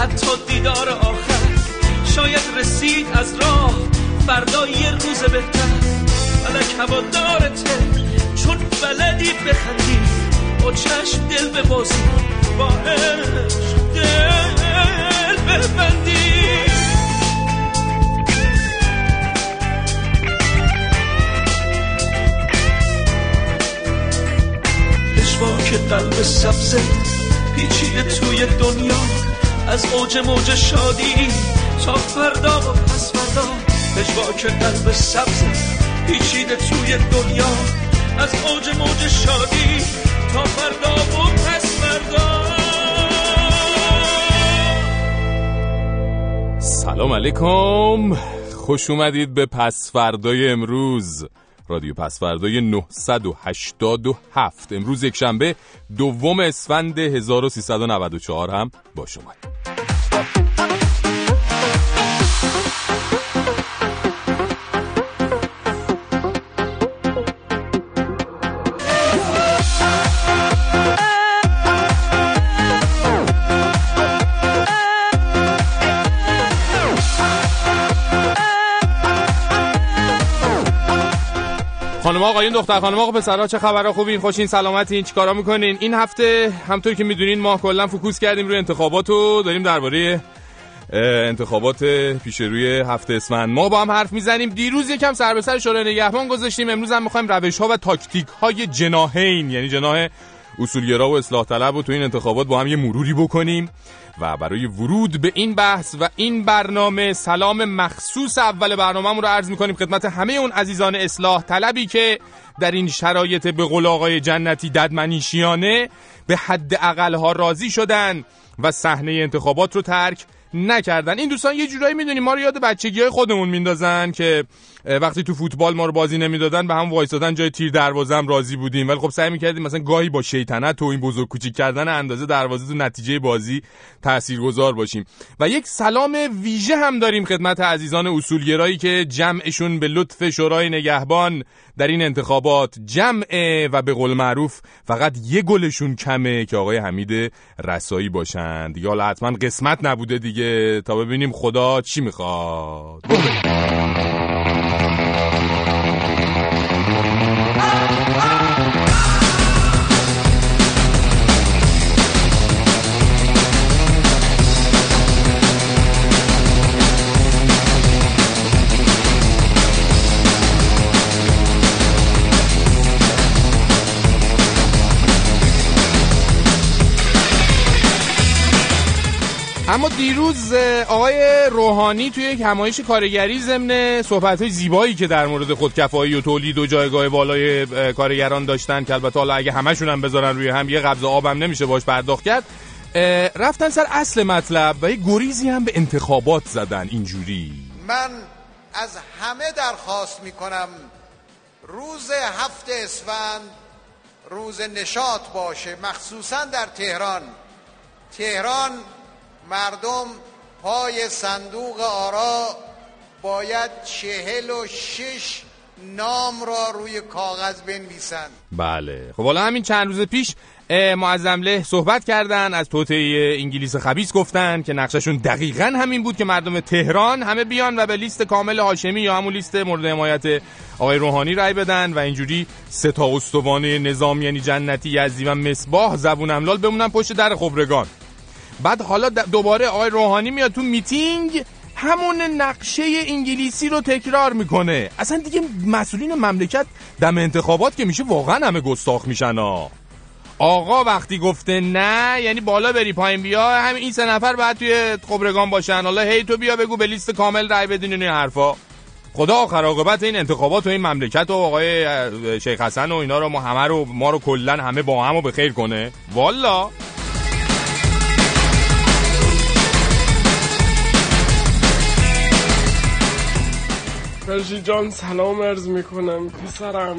حتی دیدار آخر شاید رسید از راه. فردا یه روز بهتر. فلک هوادارته چون بلدی بخندی. با چشم دل ببازی. با دل ببندی. که قلب سبزه پیچیده توی دنیا. از اوج موج شادی تا فردا و پس فردا. که قلب سبزه پیچیده توی دنیا. از اوج موج شادی تا فردا و پس فردا. سلام علیکم. خوش اومدید به پس فردای امروز. رادیو پسفردای 987 امروز یک شنبه دوم اسفند 1394 هم با شما. up. خانم آقایون دختر خانم آقا پسرها چه خبرها؟ خوبین؟ خوشین؟ سلامتین؟ چیکارا می‌کنین؟ این هفته همطور که می‌دونین ما کلا focus کردیم روی انتخابات و داریم درباره انتخابات پیش روی هفت اسفند ما با هم حرف می‌زنیم. دیروز یکم سر به سر شورای نگهبان گذاشتیم. امروز هم می‌خوایم روش ها و تاکتیک های جناحین یعنی جناح اصولگرا و اصلاح طلب و تو این انتخابات با هم یه مروری بکنیم و برای ورود به این بحث و این برنامه سلام مخصوص اول برنامه رو عرض می‌کنیم خدمت همه اون عزیزان اصلاح طلبی که در این شرایط به قول آقای جنتی ددمنیشیانه به حد اقل ها راضی شدن و صحنه انتخابات رو ترک نکردن. این دوستان یه جورایی می‌دونیم ما رو یاد بچگی های خودمون میندازن که وقتی تو فوتبال ما رو بازی نمی‌دادن به هم وایسادن جای تیر دروازه هم راضی بودیم. ولی خب سعی می‌کردیم مثلا گاهی با شیطنت تو این بزرگ کوچیک کردن اندازه دروازه تو نتیجه بازی تاثیرگذار باشیم. و یک سلام ویژه هم داریم خدمت عزیزان اصولگرایی که جمعشون به لطف شورای نگهبان در این انتخابات جمعه و به قول معروف فقط یه گلشون کمه که آقای حمید رسایی باشند. یا حتما قسمت نبوده دیگه. تا ببینیم خدا چی می‌خواد. اما دیروز آقای روحانی توی یک همایش کارگری ضمن صحبت‌های زیبایی که در مورد خودکفایی و تولید و جایگاه بالای کارگران داشتن که البته حالا اگه همشون هم بذارن روی هم یه قبض آبم نمیشه باش پرداخت کرد رفتن سر اصل مطلب و یه گریزی هم به انتخابات زدن. اینجوری. من از همه درخواست می‌کنم روز هفت اسفند روز نشاط باشه مخصوصا در تهران. تهران مردم پای صندوق آرا باید چهل و شش نام را روی کاغذ بنویسند. بله. خب حالا همین چند روز پیش معظم صحبت کردن از توته انگلیس خبیس گفتن که نقششون دقیقا همین بود که مردم تهران همه بیان و به لیست کامل هاشمی یا همون لیست مورد حمایت آقای روحانی رای بدن و اینجوری سه تا استوانه نظام یعنی جنتی یزدی و مصباح زبون املال بمونن پشت در خبرگان. بعد حالا دوباره آقای روحانی میاد تو میتینگ همون نقشه انگلیسی رو تکرار می‌کنه. اصلا دیگه مسئولین مملکت دم انتخابات که میشه واقعا همه گستاخ میشن ها آقا وقتی گفته نه یعنی بالا بری پایین بیا همین این سه نفر بعد توی خبرگان باشن. حالا هی تو بیا بگو به لیست کامل رای بدین این حرفا. خدا آخر عاقبت این انتخابات و این مملکت و آقای شیخ حسن و اینا رو ما همه رو ما رو کلا همه با هم به خیر کنه. والا. فرشی جان سلام ارز می‌کنم. پسرم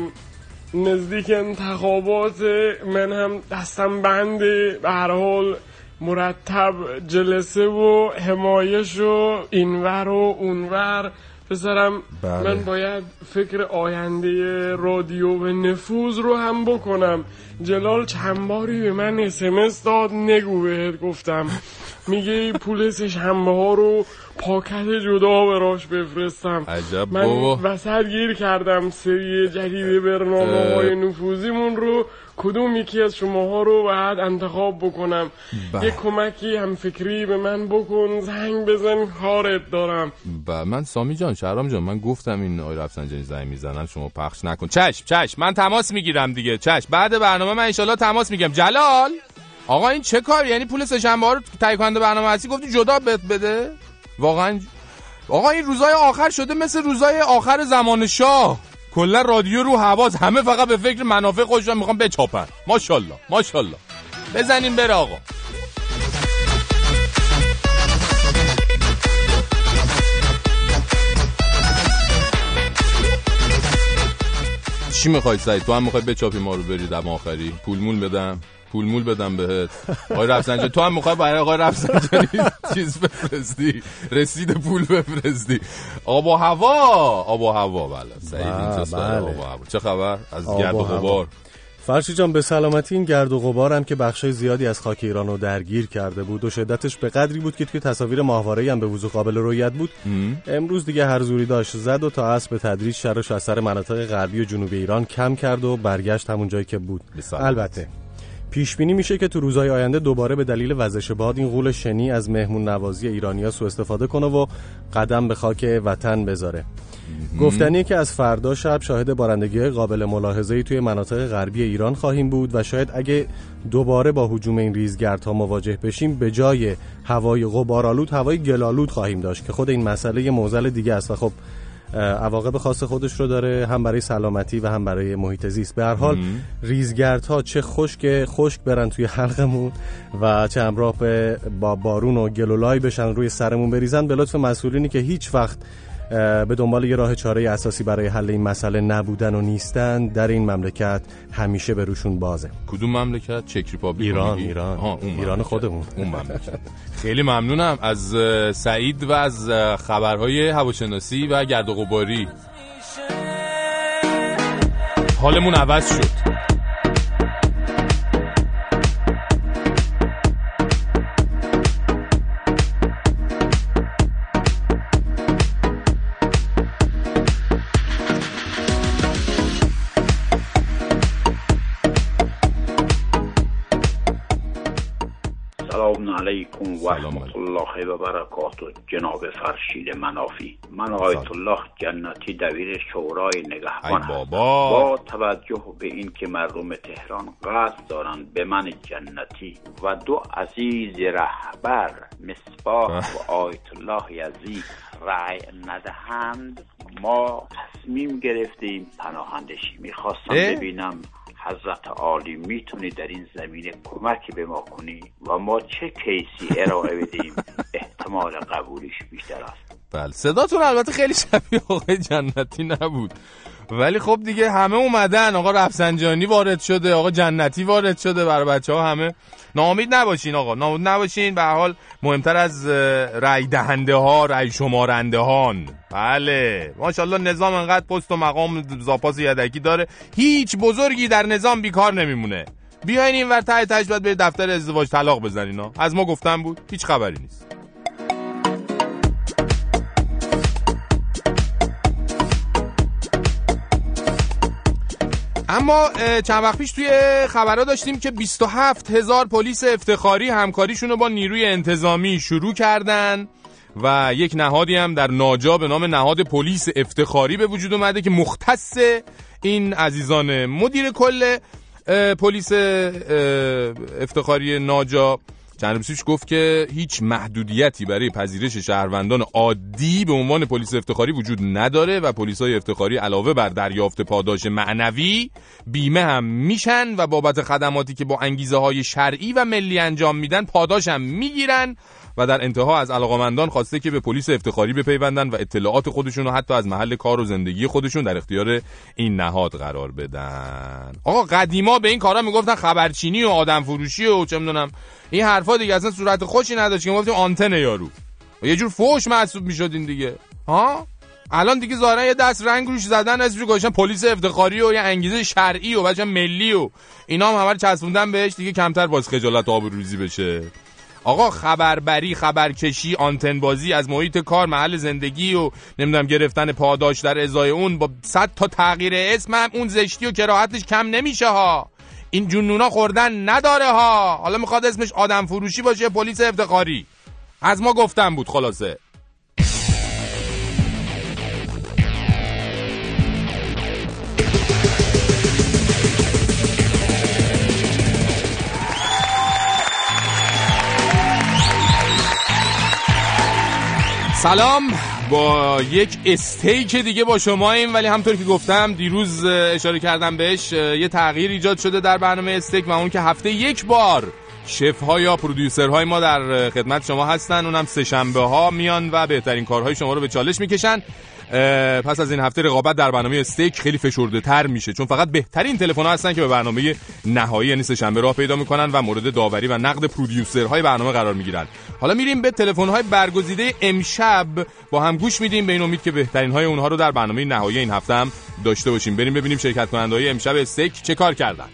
نزدیک انتخابات من هم دستم بنده. به هر حال مرتب جلسه و حمایش و اینور و اونور. پسرم بله. من باید فکر آینده رادیو و نفوذ رو هم بکنم. جلال چند باری به من اسمس داد نگو بهت گفتم. میگه پول سهشنبه ها رو پاکت جدا براش بفرستم. عجب من. وسط گیر کردم سری جدید برنامه های نفوذیمون رو. کدوم یکی از شماها رو باید انتخاب بکنم؟ بله. یه کمکی هم فکری به من بکن زنگ بزن کارت دارم. و من سامی جان شهرام جان من گفتم این آقای رفسنجانی زنگ می‌زنن شما پخش نکن. چشم چشم من تماس می‌گیرم دیگه. چشم بعد برنامه من انشالله تماس میگم جلال! آقا این چه کار؟ یعنی پول سه‌شنبه ها رو تهیه کننده برنامه هستی؟ گفتی جدا بهت بده؟ واقعا آقا این روزای آخر شده مثل روزای آخر زمان شاه. کلا رادیو رو حواس همه فقط به فکر منافع خودشون می‌خوان بچاپن. ماشاءالله. ماشاءالله. بزنین بره آقا. چی می‌خوای سعید تو هم می‌خوای بچاپی ما رو بری دم آخری؟ پول مول بدم. پول مول بدم بهت. آقای رفسنجانی تو هم می‌خوای برای آقای رفسنجانی چیز بفرستی؟ رسید پول بفرستی. آب و هوا. آب و هوا بله. سعید بله، چه آب و هوا. چه خبر؟ از گرد و. غبار. فرشی جان به سلامتی این گرد و غبار هم که بخشای زیادی از خاک ایران رو درگیر کرده بود و شدتش به قدری بود که توی تصاویر ماهواره هم به وضوح قابل رویت بود. امروز دیگه هر زوری داشت زد و تا عصر به تدریج شرش از سر مناطق غربی و جنوبی ایران کم کرد و برگشت همون جایی که بود. البته پیش بینی میشه که تو روزهای آینده دوباره به دلیل وزش باد این غول شنی از مهمون نوازی ایرانیا سوء استفاده کنه و قدم به خاک وطن بذاره. گفتنیه که از فردا شب شاهد بارندگی قابل ملاحظه‌ای توی مناطق غربی ایران خواهیم بود و شاید اگه دوباره با هجوم این ریزگردها مواجه بشیم به جای هوای غبارآلود هوای گلالود خواهیم داشت که خود این مسئله یه معضل دیگه است و خب عواقب خاص خودش رو داره هم برای سلامتی و هم برای محیط زیست. به هر حال ریزگردها چه خشک خشک برن توی حلقمون و چه همراه با بارون و گلولای بشن روی سرمون بریزن. به لطف مسئولینی که هیچ وقت به دنبال یه راه چاره اساسی برای حل این مسئله نبودن و نیستن در این مملکت همیشه به روشون بازه. کدوم مملکت؟ چک ریپابلیک ایران؟ ایران. اون ایران. خودمون. اون مملکت. خیلی ممنونم از سعید و از خبرهای هواشناسی و گرد و غباری. حالمون عوض شد. علیکم و رحمت الله و برکاته جناب فرشید منافی من آیت الله جنتی دبیر شورای نگهبان. بابا. با توجه به اینکه مردم تهران قصد دارند به من جنتی و دو عزیز رهبر مصباح و آیت الله یزید رأی ندهند ما تصمیم گرفتیم پناهندشی می‌خواستم؟ ببینم حضرت عالی می‌تونی در این زمینه کمکی به ما کنی و ما چه کیسی ارائه بدیم احتمال قبولش بیشتر است. بله صداتون البته خیلی شبیه آقای جنتی نبود. ولی خب دیگه همه اومدن. آقا رفسنجانی وارد شده آقا جنتی وارد شده برای بچه ها همه ناامید نباشین آقا ناامید نباشین. به حال مهمتر از رأی دهنده ها رأی شمارنده هان بله. ماشاءالله نظام انقدر پست و مقام زاپاس یدکی داره. هیچ بزرگی در نظام بیکار نمیمونه. بیاین این ور تهش باید به دفتر ازدواج طلاق بزنین ها. از ما گفتن بود هیچ خبری نیست. اما چند وقت پیش توی خبرها داشتیم که 27 هزار پلیس افتخاری همکاریشون رو با نیروی انتظامی شروع کردن و یک نهادی هم در ناجا به نام نهاد پلیس افتخاری به وجود اومده که مختص این عزیزان مدیر کل پلیس افتخاری ناجا چند روز پیش گفت که هیچ محدودیتی برای پذیرش شهروندان عادی به عنوان پلیس افتخاری وجود نداره و پلیس های افتخاری علاوه بر دریافت پاداش معنوی بیمه هم میشن و بابت خدماتی که با انگیزه های شرعی و ملی انجام میدن پاداش هم می‌گیرن. و در انتها از علاقمندان خواسته که به پلیس افتخاری بپیوندن و اطلاعات خودشون رو حتی از محل کار و زندگی خودشون در اختیار این نهاد قرار بدن. آقا قدیما به این کارا می‌گفتن خبرچینی و آدم فروشی و چه می‌دونم این حرفا دیگه اصلا صورت خوشی نداشت که گفتیم آنتن یارو. یه جور فوش محسوب می‌شد این دیگه. ها؟ الان دیگه ظاهرا یه دست رنگ روش زدن اسمش گذاشتن پلیس افتخاری و یه انگیزه شرعی و بچه ملی و اینا هم همه چسبوندن بهش دیگه کمتر باز خجالت آبروریزی بشه. آقا خبربری خبرکشی آنتن بازی از محیط کار محل زندگی و نمی‌دونم گرفتن پاداش در ازای اون با صد تا تغییر اسم هم اون زشتی و کراهتش کم نمیشه ها. این جنونا خوردن نداره ها. حالا می‌خواد اسمش آدم فروشی باشه پلیس افتخاری. از ما گفتم بود خلاصه. سلام. با یک استیک دیگه با شما ایم ولی همطور که گفتم دیروز اشاره کردم بهش یه تغییر ایجاد شده در برنامه استیک و اون که هفته یک بار شف ها یا پرودیوسر های ما در خدمت شما هستن. اونم سه شنبه ها میان و بهترین کارهای شما رو به چالش می‌کشن. پس از این هفته رقابت در برنامه استیک خیلی فشرده تر میشه چون فقط بهترین تلفن ها هستن که به برنامه نهایی یعنی سه شنبه راه پیدا می‌کنن و مورد داوری و نقد پرودیوسرهای برنامه قرار می‌گیرن. حالا میریم به تلفن های برگزیده امشب. با هم گوش میدیم به این امید که بهترین های اونها رو در برنامه نهایی این هفته هم داشته باشیم. بریم ببینیم شرکت کننده های امشب استیک چه کار کردن.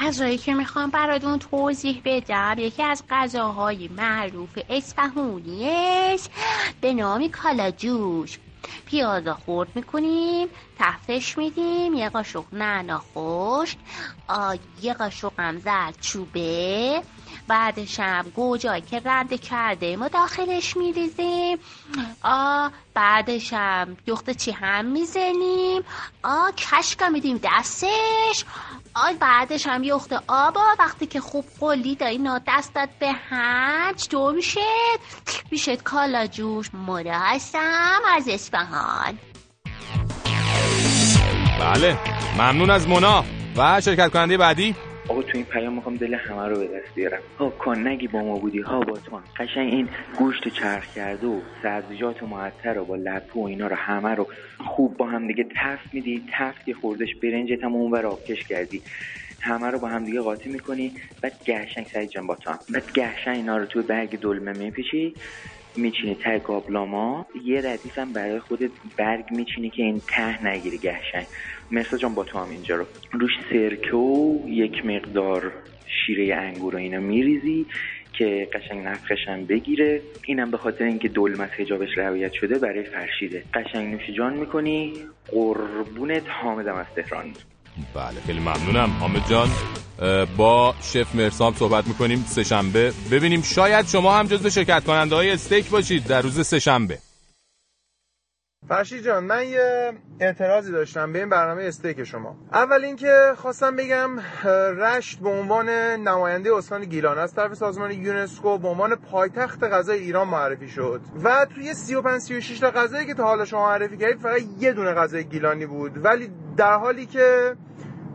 غذایی که می‌خوام براتون توضیح بدم یکی از غذاهای معروف اصفهونی به نام کالاجوش پیاز خورد می‌کنیم تفتش میدیم یه قاشق نعنا خشک یه قاشق هم زرد چوبه. بعدش هم گوجایی که رنده کرده ما داخلش میریزیم. آ بعدش هم یخت چی هم می‌زنیم. آ کشکا میدیم دستش. آ بعدش هم یخت آبا وقتی که خوب قلی اینا دست داد به هم چطور میشه؟ میشه کالا جوش. مره هستم از اسفهان بله ممنون از مونا. و شرکت کننده بعدی؟ آقا تو این پیام می‌خوام دل همه رو به دست بیارم. ها کن نگی با ما بودی. ها با تو قشنگ این گوشت چرخ کرده و سبزیجات معطر و با لپو و اینا رو همه رو خوب با هم دیگه تفت میدی. تفت که خوردش برنجت هم اون آبکش کردی. همه رو با هم دیگه قاطی می‌کنی. بعد گهشنگ سعید جان با تو هم. بعد گهشنگ اینا رو توی برگ دلمه میپیچی. میچینی ته گابلاما. یه ردیف هم برای خودت برگ میچینی که این ته نگیری گهشنگ. مرسا جان با تو هم اینجا رو. روش سرکه و یک مقدار شیره انگور و اینا میریزی که قشنگ نفخش هم بگیره. اینم به خاطر اینکه دلم از حجابش رعایت شده برای فرشیده. قشنگ نوش جان می‌کنی. قربونت. حامدم از تهران. بله خیلی ممنونم. حامد جان با شف مرسام صحبت می‌کنیم سه شنبه ببینیم شاید شما هم جزو شرکت کننده های استیک باشید در روز سه فرشی جان من یه اعتراضی داشتم به این برنامه استیک شما. اول اینکه خواستم بگم رشت به عنوان نماینده استان گیلان از طرف سازمان یونسکو به عنوان پایتخت غذای ایران معرفی شد. و توی 35 36 تا غذایی که تا حالا شما معرفی کردید فقط یه دونه غذای گیلانی بود. ولی در حالی که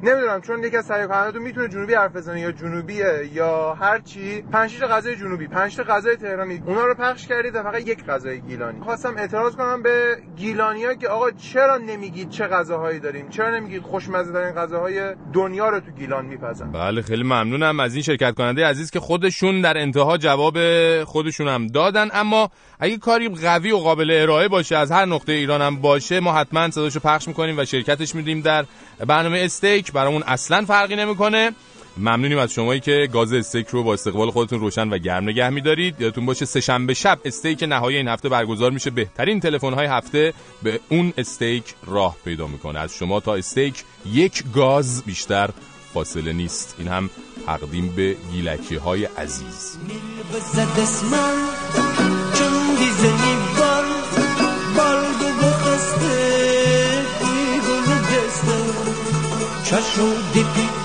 نمی‌دونم چون یکی از تهیه کننده‌ها می‌تونه جنوبی حرف بزنه یا جنوبیه یا هر چی. پنج تا غذای جنوبی پنج تا غذای تهرانی. اونا رو پخش کردید و فقط یک غذای گیلانی. خواستم اعتراض کنم به گیلانیا که آقا چرا نمیگید چه غذاهایی داریم؟ چرا نمیگید خوشمزه ترین غذاهای دنیا رو تو گیلان میپزن؟ بله خیلی ممنونم. از این شرکت کننده عزیز که خودشون در انتها جواب خودشون هم دادن. اما اگه کاری قوی و قابل ارائه باشه از هر نقطه ایران هم باشه ما حتما صداشو پخش می‌کنیم و شرکتش میدیم در برنامه استیک برامون اصلا فرقی نمی‌کنه. ممنونیم از شمایی که گاز استیک رو با استقبال خودتون روشن و گرم نگه میدارید. یادتون باشه سه شنبه شب استیک نهایی این هفته برگزار میشه. بهترین تلفن های هفته به اون استیک راه پیدا می‌کنه. از شما تا استیک یک گاز بیشتر فاصله نیست. این هم تقدیم به گیلکی های عزیز چشم دیپیته چون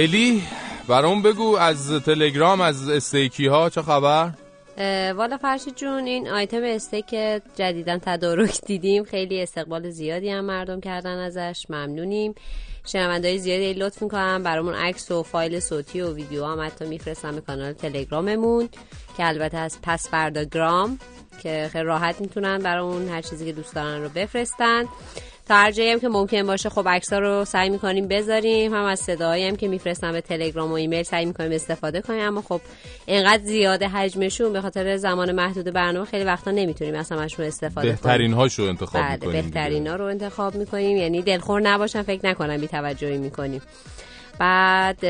الی برام بگو از تلگرام از استیکی ها چه خبر؟ والا فرشی جون این آیتم استیک جدیدا تدارک دیدیم. خیلی استقبال زیادی هم مردم کردن ازش. ممنونیم. های زیادی لطف می‌کنم. برامون عکس و فایل صوتی و ویدیو هم حتی میفرستم به کانال تلگراممون که البته از پس فردا گرام که خیلی راحت می‌تونن برامون هر چیزی که دوست دارن رو بفرستن. تا هر جایی هم که ممکن باشه خب عکس‌ها رو سعی می‌کنیم بذاریم. هم از صداهایی هم که میفرستم به تلگرام و ایمیل سعی می‌کنیم استفاده کنیم. اما خب اینقدر زیاده حجمشون به خاطر زمان محدود برنامه خیلی وقتا نمی‌تونیم اصلا ازشون استفاده کنیم. بهترین هاشو انتخاب بله می‌کنیم بهترین ها رو انتخاب می‌کنیم. یعنی دلخور نباشن فکر نکنم بی توجهی می‌کنیم. بعد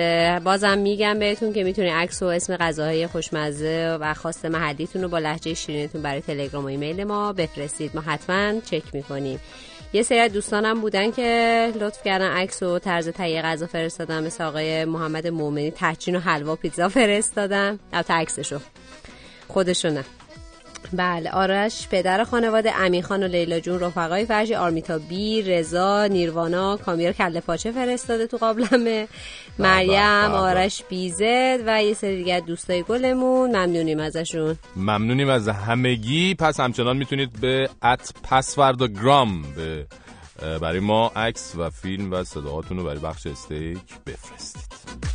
بازم میگم بهتون که می‌تونید عکس و اسم غذاهای خوشمزه و خواست محلیتون رو با لحجه شیرینتون برای تلگرام و ایمیل ما بفرستید. ما حتما چک می‌کنیم. یه سری دوستانم بودن که لطف کردن عکس و طرز تهیه غذا فرستادن مثل آقای محمد مومنی تحچین و حلوا پیتزا فرستادن. البته عکسشو. خودشو نه. بله آرش پدر خانواده خان و لیلا جون رفقای فرشی آرمیتا بی رضا نیروانا کامیر کله پاچه فرستاده تو قابلمه. مریم آرش بیزد و یه سری دیگه دوستای گلمون. ممنونیم ازشون. ممنونیم از همگی. پس همچنان می‌تونید به ات پسورد گرام به برای ما عکس و فیلم و صداهاتون رو برای بخش استیک بفرستید.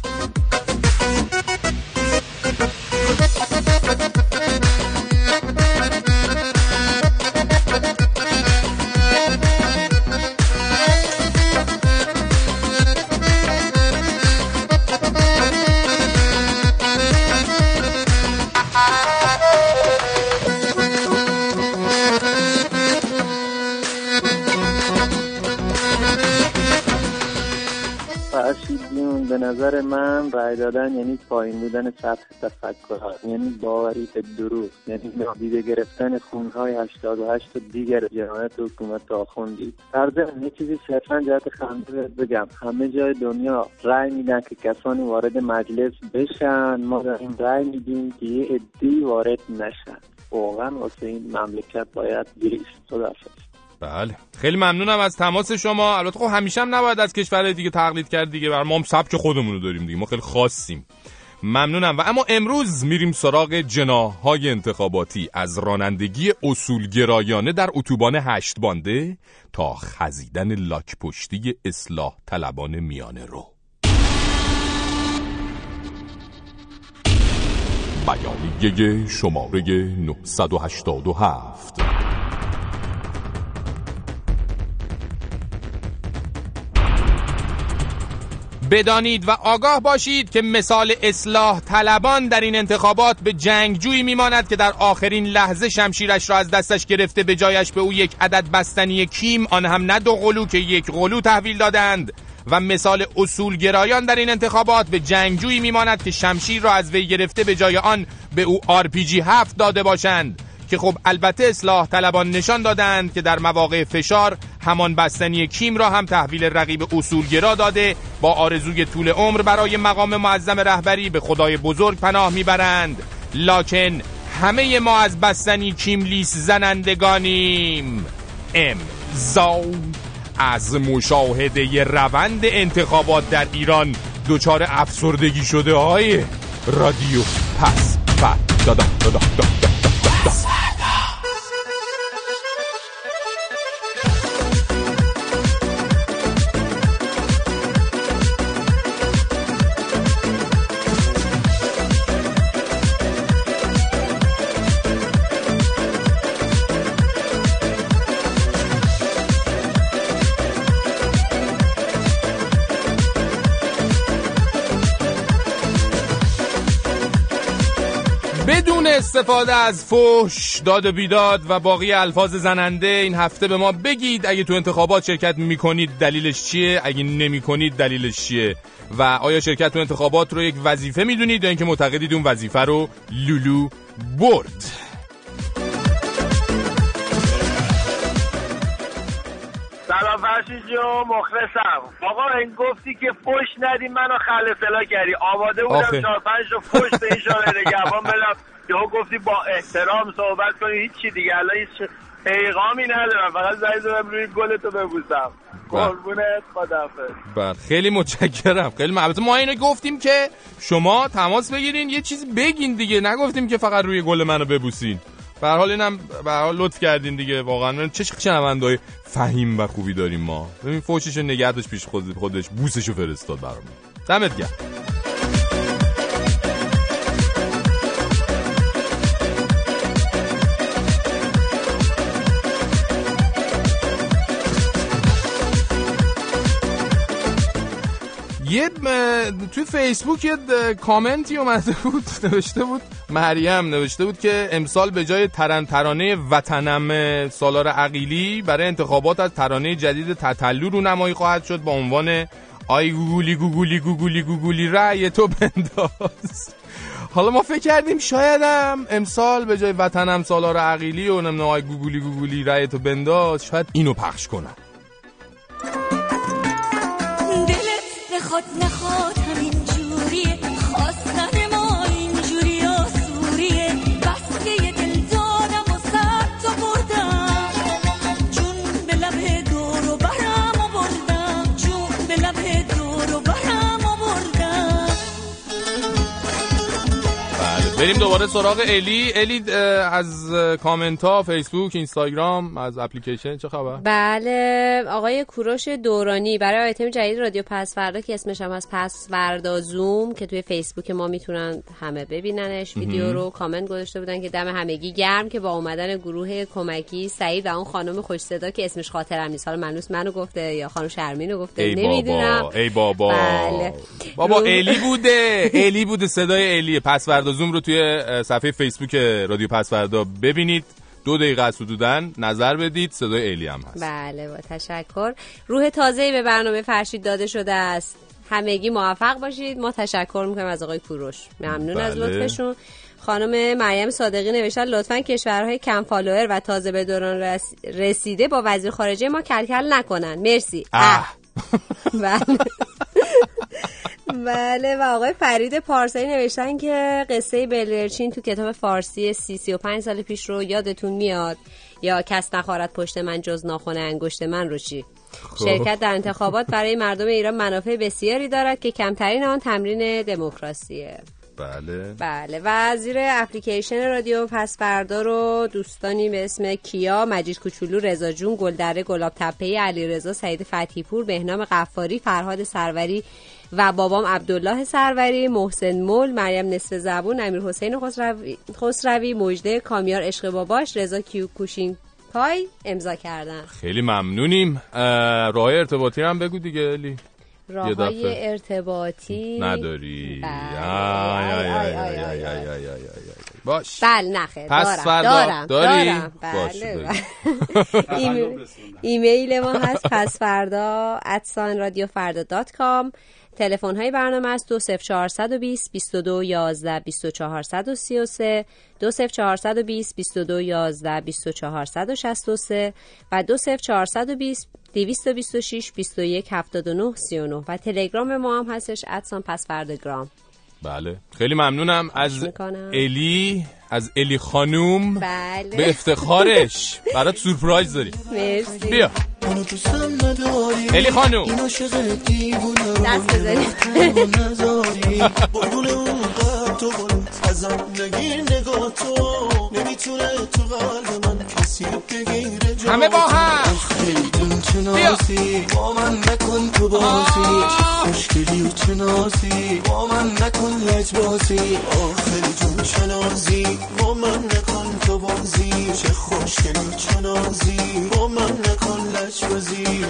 به نظر من رای دادن یعنی پایین بودن سطح تفکر یعنی باوری به دروغ یعنی نادیده گرفتن خونهای 88 و دیگر جنایت حکومت آخوندی. در یه چیزی صرفا جهت خنده بگم. همه جای دنیا رای میدن که کسانی وارد مجلس بشن. ما این رای میدیم که یه عدی وارد نشن. واقعا واسه این مملکت باید گریست. خداحافظ. بله. خیلی ممنونم از تماس شما. البته خب همیشه هم نباید از کشورهای دیگه تقلید کرد دیگه. بر ما هم سبک خودمون رو داریم دیگه. ما خیلی خاصیم. ممنونم. و اما امروز میریم سراغ جناهای انتخاباتی. از رانندگی اصولگرایانه در اتوبان هشت بانده تا خزیدن لاک پشتی اصلاح طلبان میانه رو. بیانیه شماره 987 بدانید و آگاه باشید که مثال اصلاح طلبان در این انتخابات به جنگجویی میماند که در آخرین لحظه شمشیرش را از دستش گرفته به جایش به او یک عدد بستنی کیم آن هم نه دو قلو که یک قلو تحویل دادند. و مثال اصولگرایان در این انتخابات به جنگجویی میماند که شمشیر را از وی گرفته به جای آن به او آر پی جی هفت داده باشند. که خب البته اصلاح طلبان نشان دادند که در مواقع فشار همان بستنی کیم را هم تحویل رقیب اصولگرا داده با آرزوی طول عمر برای مقام معظم رهبری به خدای بزرگ پناه می‌برند. لکن همه ما از بستنی کیم لیس زنندگانیم. امضا از مشاهده روند انتخابات در ایران دچار افسردگی شده های رادیو. پس پس. دادا دادا دادا Yes. استفاده از فوش داد و بیداد و باقی الفاظ زننده این هفته به ما بگید اگه تو انتخابات شرکت می‌کنید دلیلش چیه اگه نمی‌کنید دلیلش چیه؟ و آیا شرکت تو انتخابات رو یک وظیفه می‌دونید یا اینکه معتقدید اون وظیفه رو لولو برد؟ سلام فرشید جو مخلصم. آقا این گفتی که فش ندی منو خلصلا کردی. آماده بودم. چهار پنج تا فش به این شاره نگهبان بدم. یهو گفتی با احترام صحبت کنی هیچی دیگه. الان هیچ پیغامی ندارم. فقط زنگ زدم روی گلتو ببوسم. قربونت خدافظ بله. خیلی متشکرم. خیلی م- البته ما اینو گفتیم که شما تماس بگیرین یه چیزی بگین دیگه. نگفتیم که فقط روی گل منو ببوسین. به حال اینم به حال لطف کردین دیگه واقعا. چه شنوندای فهیم و خوبی داریم ما. ببین فوششو نگه داشت پیش خود خودش بوسشو فرستاد برام دمت گرم. یه توی فیسبوک یه کامنتی اومده بود نوشته بود مریم نوشته بود که امسال به جای تران ترانه وطنم سالار عقیلی برای انتخابات از ترانه جدید تتلو رونمایی خواهد شد با عنوان آی گوگولی گوگولی گوگولی گوگولی رأی تو بنداز. حالا ما فکر کردیم شایدم امسال به جای وطنم سالار عقیلی و نمی‌دونم آی گوگولی گوگولی رأی تو بنداز شاید اینو پخش کنم. بریم دوباره سراغ الی. الی از کامنت ها فیسبوک اینستاگرام از اپلیکیشن چه خبر؟ بله آقای کوروش دورانی برای آیتم جدید رادیو پس فردا که اسمش هم از پس فردا زوم که توی فیسبوک ما می‌تونن همه ببیننش. ویدیو رو کامنت گذاشته بودن که دم همگی گرم که با اومدن گروه کمکی سعید و اون خانم خوش صدا که اسمش خاطرم نیست حالا منوس منو گفته یا خانم شرمین رو گفته. ای نمی‌دونم. بابا ای بابا. بله. بابا رو- الی بوده. الی بوده صدای الی پس فردا زوم رو توی صفحه فیسبوک رادیو پس فردا ببینید. دو دقیقه از حدودن نظر بدید. صدای الی هم هست. بله با تشکر. روح تازه‌ای به برنامه فرشید داده شده است. همگی موفق باشید. ما تشکر می‌کنیم از آقای کوروش. ممنون از بله. لطفشون. خانم مریم صادقی نوشتن لطفا کشورهای کم فالوور و تازه به دوران رس- رسیده با وزیر خارجه ما کلکل نکنن. مرسی. اه. بله. بله و آقای فرید پارسایی نوشتن که قصه بلرچین تو کتاب فارسی سی سی و پنج سال پیش رو یادتون میاد. یا کس نخواهد پشت من جز ناخن انگشت من رو چی؟ شرکت در انتخابات برای مردم ایران منافع بسیاری دارد که کمترین آن تمرین دموکراسیه. بله. بله وزیر اپلیکیشن رادیو پس فردا رو دوستانی به اسم کیا مجید کوچولو رضا جون گلدره گلاب تپه علی رضا سعید فتحی پور بهنام قفاری فرهاد سروری و بابام عبدالله سروری محسن مول مریم نصف زبون امیر حسین خسروی, خسروی مجده کامیار عشق باباش رضا کیو کوشین پای امضا کردن خیلی ممنونیم راه ارتباطی هم بگو دیگه علی راه های ارتباطی نداری باش بله نخه پس فردا داری بله ایمیل ما هست پس فردا ادسان رادیو فردا دات کام تلفن های برنامه است 20420 22 11 24 133 20420 22 11 24 163 و 20420 226 21 79 39 و تلگرام ما هم هستش ادسان پس فردا گرام. بله. خیلی ممنونم. از می‌کنم. الی از الی خانوم. بله. به افتخارش. برات سورپرایز داریم. مرسی. بیا. الی خانوم. دست بزنید بلبل اون قد تو بلند ازم نگیر نگاه تو. نمی‌تونه تو قلب من کسی بگیره جا همه با هم. نازی با من نکن تو بازی. خوشگلی و چه با من نکن لجبازی. آه خیلی جون چه نازی با من نکن تو بازی. چه خوشگلی و چه نازی با من نکن لجبازی.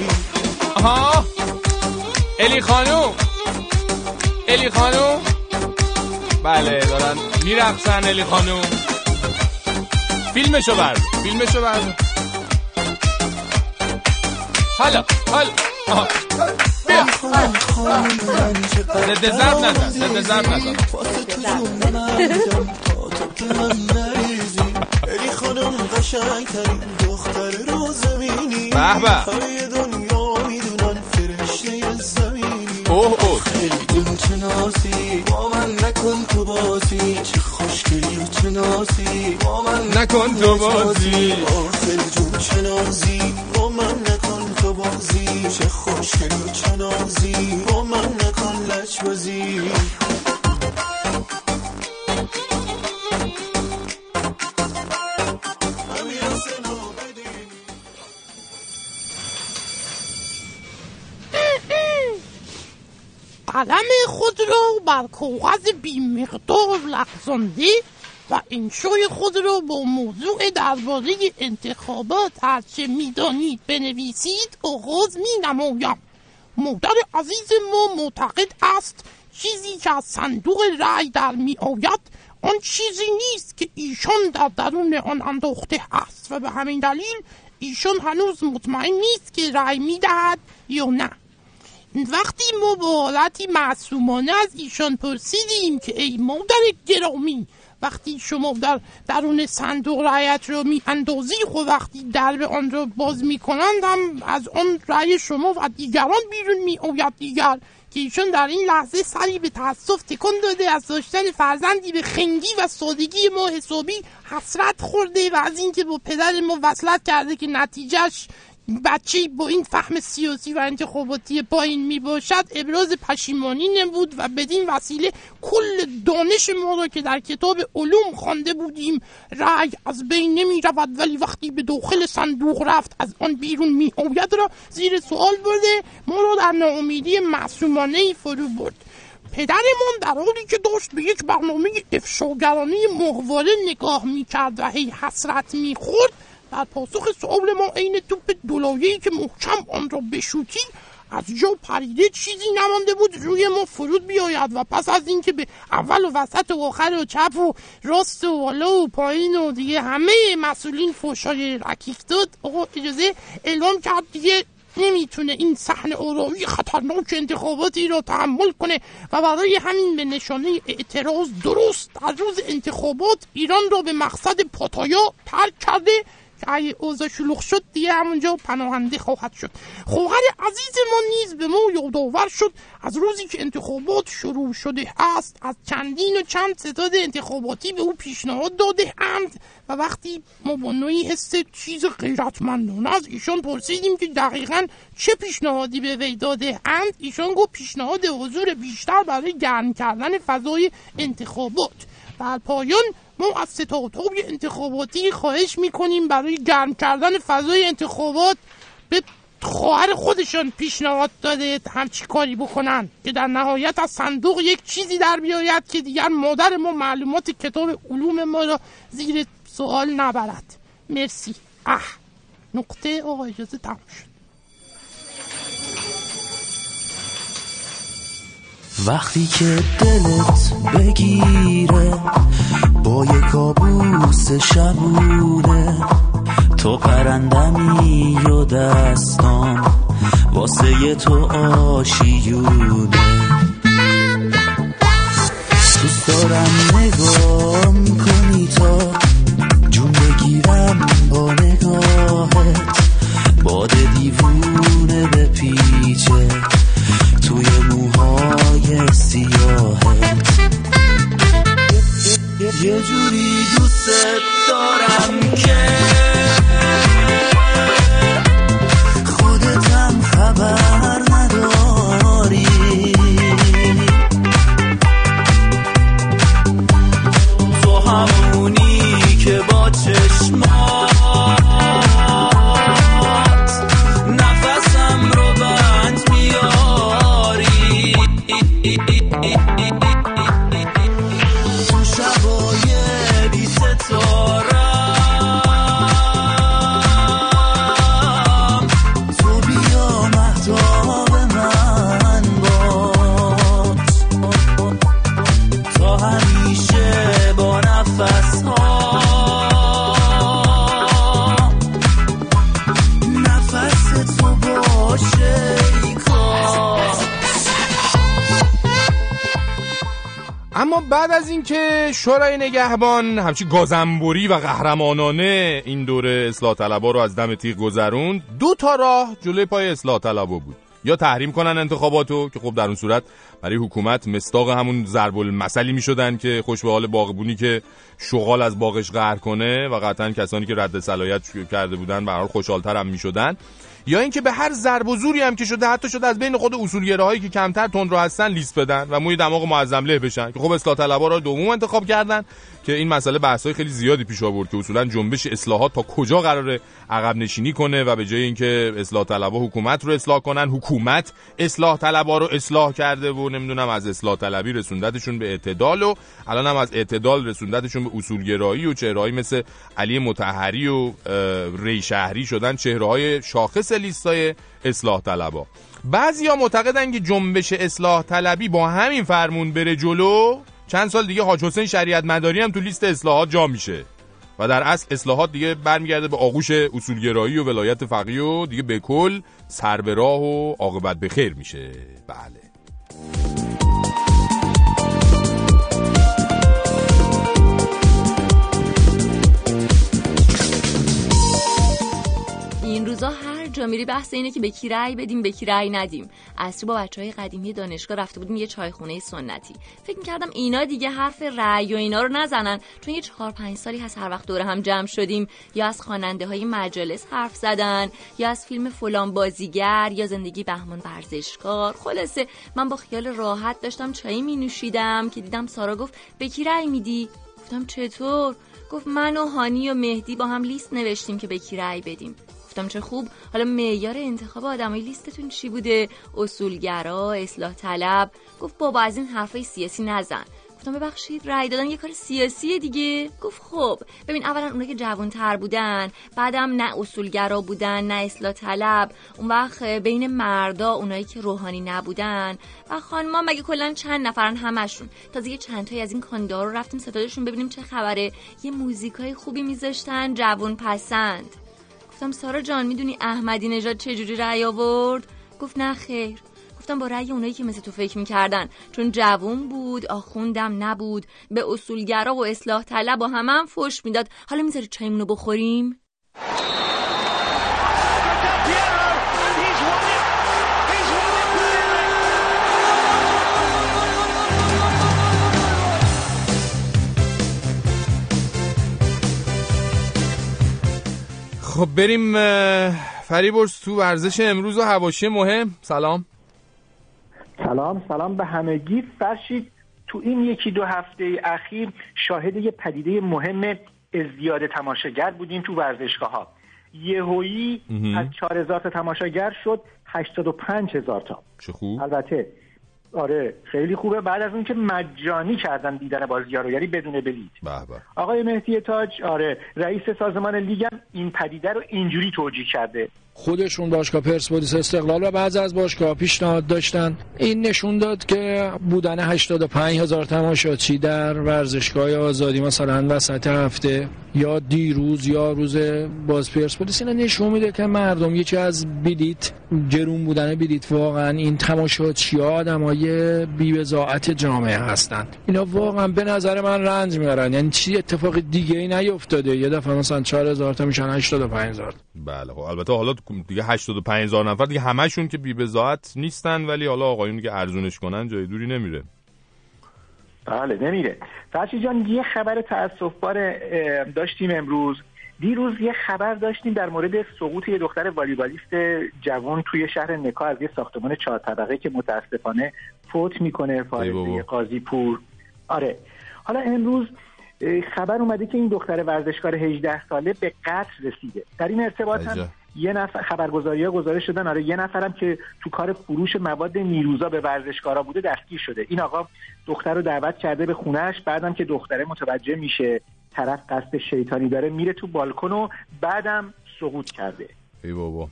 آها. الی خانوم. الی خانوم. بله دارن میرقصن الی خانوم. فیلمشو برد فیلمشو برد حالا حالا. بیا ضد ضرب نزن ضد ضرب نزن الی خانم قشنگ ترین دختر رو زمینی به به. همه دنیا اوه اوه خیلی چه نازی با من نکن تو بازی چه خوشگلی و چه نازی با من نکن تو بازی خیلی جون چه نازی با من نکن تو بازی چه خوشگلی و چه نازی. با من نکن لج بازی. قلم خود را بر کاغذ بیمقدار لغزانده و انشای خود را با موضوع درباره انتخابات هرچه می‌دانید بنویسید آغاز می نمایم مادر عزیز ما معتقد است چیزی که از صندوق رأی در می آید آن چیزی نیست که ایشان در درون آن انداخته است و به همین دلیل ایشان هنوز مطمئن نیست که رأی می دهد یا نه. وقتی ما با حالتی معصومانه از ایشان پرسیدیم که ای مادر گرامی وقتی شما در درون صندوق رأیت را می اندازی خود وقتی درب آن را باز می کنند هم از آن رأی شما و دیگران بیرون می آید دیگر. که ایشان در این لحظه سری به تاسف تکان داده از داشتن فرزندی به خنگی و سادگی ما حسابی حسرت خورده و از اینکه با پدر ما وصلت کرده که نتیجهش بچه با این فهم سیاسی و انتخاباتی پایین می باشد ابراز پشیمانی نمود و بدین وسیله کل دانش ما را که در کتاب علوم خوانده بودیم رأی از بین نمی رود. ولی وقتی به داخل صندوق رفت از آن بیرون می آید را زیر سوال برده. ما را در ناامیدی معصومانه فرو برد. پدرمان در حالی که داشت به یک برنامه افشاگرانه ماهواره نگاه می کرد و هی حسرت می خورد در پاسخ سؤال ما عین توپ دولایه‌ای که محکم آن را بشوتی از جا پریده چیزی نمانده بود روی ما فرود بیاید و پس از اینکه به اول و وسط و آخر و چپ و راست و بالا و پایین و دیگه همه مسئولین فوشای رکیک داد آقا اجازه اعلام کرد دیگه نمی‌تونه این صحنه اوراقی خطرناک انتخاباتی را تحمل کنه و برای همین به نشانه اعتراض درست در روز انتخابات ایران را به مقصد پاتایا ترک کرده اگه اوضاع شلوغ شد دیگه همونجا پناهنده خواهد شد. خواهر عزیز ما نیز به ما یادآور شد. از روزی که انتخابات شروع شده است از چندین و چند ستاد انتخاباتی به او پیشنهاد داده اند و وقتی ما با نوعی حس چیز غیرتمندانه از ایشان پرسیدیم که دقیقا چه پیشنهادی به وی داده اند ایشان گفت پیشنهاد حضور بیشتر برای گرم کردن فضای انتخابات. در پایان ما از ستادهای انتخاباتی خواهش می‌کنیم برای گرم کردن فضای انتخابات. به خواهر خودشان پیشنهاد داده همچی کاری بکنن که در نهایت از صندوق یک چیزی در بیاید که دیگر مادر ما معلومات کتاب علوم ما را زیر سوال نبرد. مرسی. اه. نقطه آقا اجازه تموم شد. وقتی که دلت بگیره با یه کابوس شبونه تو پرندمی و دستام واسه تو آشیونه. دوست دارم نگام کنی تا جون بگیرم با نگاهت باد دیوونه به پیچه یه جوری دوست دارم که تو اینکه شورای نگهبان همچی گازنبوری و قهرمانانه این دوره اصلاح طلبا رو از دم تیغ گذروند. دو تا راه جلوی پای اصلاح طلبا بود. یا تحریم کنن انتخاباتو که خب در اون صورت برای حکومت مستاق همون ضرب المثلی می‌شدن که خوش به حال باغبونی که شغال از باغش قهر کنه و قطعا کسانی که رد صلاحیت کرده بودن به حال خوشحال‌تر هم می‌شدن. یا اینکه به هر ضرب و زوری هم که شده حتی شده از بین خود اصولگراهایی که کمتر تندرو هستن لیست بدن و موی دماغ معظم له بشن. که خب اصلاح طلبا را دوم انتخاب کردن. که این مسئله بحث‌های خیلی زیادی پیش آورد که اصولا جنبش اصلاحات تا کجا قراره عقب نشینی کنه و به جای اینکه اصلاح طلبا حکومت رو اصلاح کنن حکومت اصلاح طلبا رو اصلاح کرده و نمی‌دونم از اصلاح طلبی رسوندتشون به اعتدال و الان هم از اعتدال رسوندتشون به اصولگرایی و چهرهایی مثل علی متحری و ری شهری شدن چهرههای شاخص لیستای اصلاح طلبا. بعضیا معتقدن که جنبش اصلاح طلبی با همین فرمون بره جلو. چند سال دیگه حاج حسین شریعت مداری هم تو لیست اصلاحات جا میشه. و در اصل اصلاحات دیگه برمیگرده به آغوش اصولگرایی و ولایت فقیه و دیگه به کل سر به راه و عاقبت به خیر میشه. بله. میری بحث اینه که به کی رأی بدیم به کی رأی ندیم. اصری با بچه های قدیمی دانشگاه رفته بودیم یه چایخونه سنتی. فکر می‌کردم اینا دیگه حرف رأی و اینا رو نزنن چون یه چهار پنج سالی هست هر وقت دور هم جمع شدیم. یا از خواننده های مجالس حرف زدن یا از فیلم فلان بازیگر یا زندگی بهمان ورزشکار. خلاصه من با خیال راحت داشتم چایی می نوشیدم که دیدم سارا گفت به کی رأی میدی؟ گفتم چطور؟ گفت من و هانی و مهدی با هم لیست نوشتیم که به کی رأی بدیم. گفتم چه خوب. حالا معیار انتخاب آدمای لیستتون چی بوده؟ اصولگرا اصلاح طلب. گفت بابا از این حرفای سیاسی نزن. گفتم ببخشید رأی دادن یه کار سیاسی دیگه. گفت خب. ببین اولا اونایی که جوان تر بودن بعدم نه اصولگرا بودن نه اصلاح طلب. اون وقت بین مردا اونایی که روحانی نبودن و خانما مگه کلا چند نفرن همشون. تازه یه چند تایی از این کاندیدا رو رفتیم ستادشون ببینیم چه خبره. یه موزیکای خوبی میذاشتن جوان پسند گفتم سارا جان می‌دونی احمدی نژاد چجوری رأی آورد؟ گفت نه خیر. گفتم با رأی اونایی که مثل تو فکر می‌کردن. چون جوون بود آخوندم نبود به اصولگرا و اصلاح طلب و همه هم فش می‌داد. حالا می‌ذاری چایمونو بخوریم؟ خب بریم فریبرز تو ورزش امروز و هواشی مهم. سلام. سلام سلام به همگی. فرشید تو این یکی دو هفته اخیر شاهد یه پدیده مهم ازدیاد تماشاگر بودیم تو ورزشگاه ها یهویی از 4000 تا تماشاگر شد 85000 هزار تا. چه خوب. البته آره خیلی خوبه. بعد از اون که مجانی کردن دیدن بازی رو یعنی بدون بلیت آقای مهدی تاج آره رئیس سازمان لیگم این پدیده رو اینجوری توجیه کرده. خودشون باشگاه پرسپولیس استقلال و بعض از باشگاه پیشنهاد داشتن. این نشون داد که بودن 85 هزار تماشاچی در ورزشگاه آزادی مثلا وسط هفته یا دیروز یا روز باز پرسپولیس اینا نشون میده که مردم یکی از بلیت گرون بودن بلیت واقعا این تماشاچی ها آدمای بی‌بضاعت جامعه هستند. اینا واقعا به نظر من رنج میارن یعنی چی؟ اتفاق دیگه ای نیفتاده. یه دفعه مثلا 4000 تا میشن 85000 بله خب البته حالا دیگه 85 هزار نفر. دیگه همشون که بی‌بضاعت نیستن ولی حالا آقایون که ارزونش کنن جای دوری نمیره. بله نمیره. فرشی جان یه خبر تاسف بار داشتیم امروز. دیروز یه خبر داشتیم در مورد سقوط یه دختر والیبالیست جوان توی شهر نکا از یه ساختمان چهار طبقه که متاسفانه فوت می‌کنه فارزه قاضی پور آره. حالا امروز خبر اومده که این دختر ورزشکار 18 ساله به قتل رسیده. در این ارتباط هم یه نفر خبرگزاری ها گزارش شدن آره یه نفرم که تو کار فروش مواد نیروزا به ورزشکارا بوده دستگیر شده. این آقا دختر رو دعوت کرده به خونهش بعدم که دختره متوجه میشه طرف قصد شیطانی داره میره تو بالکن و بعدم سقوط کرده. ای بابا.